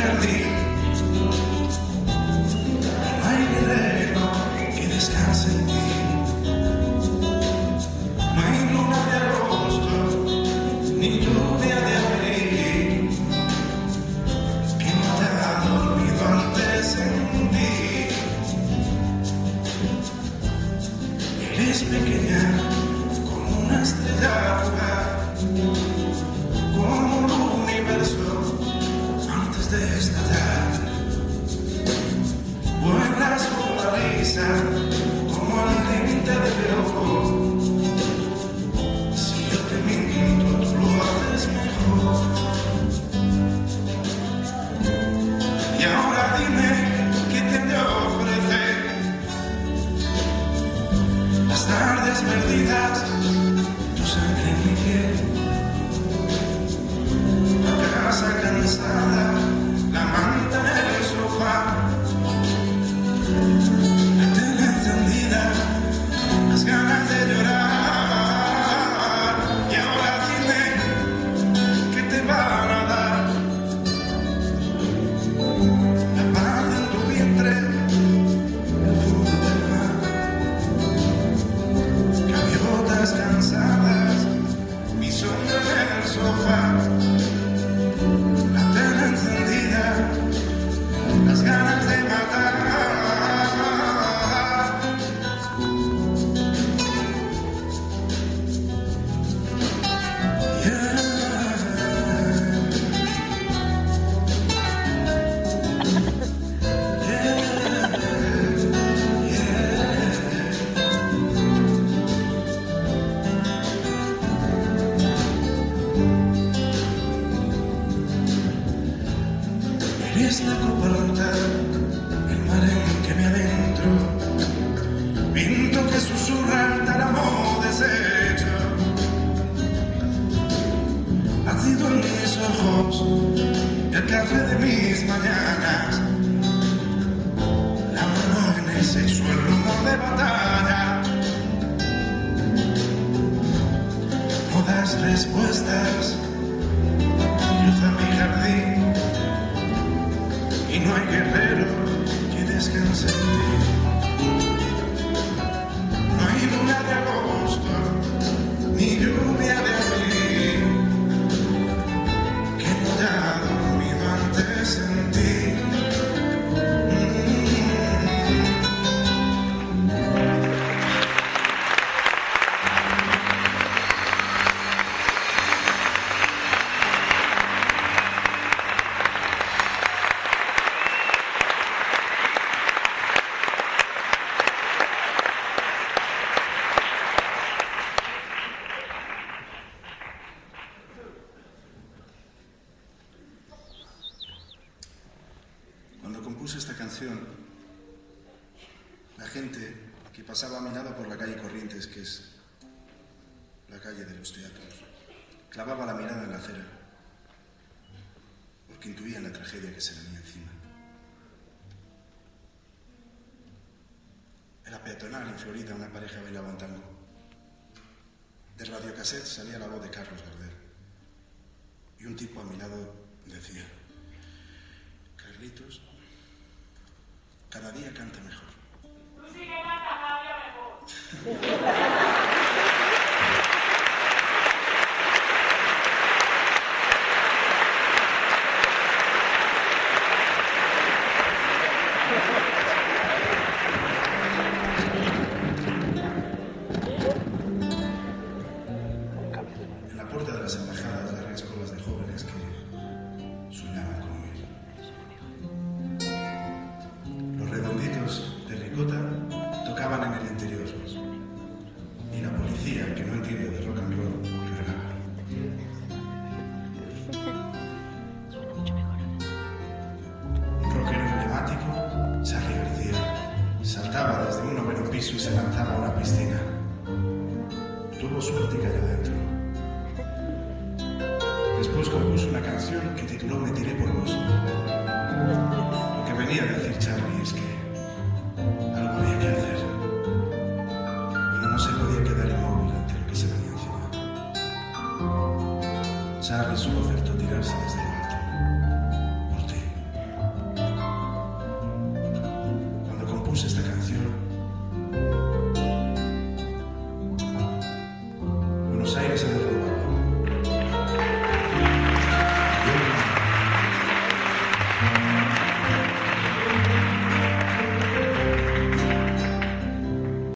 Jardín. Hay guerrero que descanse en ti. No Eres la copa rota, el mar en que me adentro, viento que susurra el tálamo deshecho. Ácido en mis ojos, el café de mis mañanas, la mano en el sexo, rumor de batalla. No das respuestas, cruza mi jardín y no hay guerrero que descanse en ti. Esta canción, la gente que pasaba a mi por la calle Corrientes, que es la calle de los teatros, clavaba la mirada en la acera, porque intuían la tragedia que se venía encima. Era peatonal en Florida, una pareja bailaba un tango. De radiocassette salía la voz de Carlos Gardel. Y un tipo a mi decía, Carlitos, cada día canta mejor. Tú sí que cada día mejor. En la puerta de las embajadas, Saltaba desde un noveno piso y se lanzaba a una piscina. Tuvo suerte y cayó dentro. Después compuso una canción que tituló Me tiré por vos. Lo que venía a decir Charlie es que algo había que hacer. Y no, se podía quedar inmóvil ante lo que se venía encima. Charlie supo hacer tirarse desde el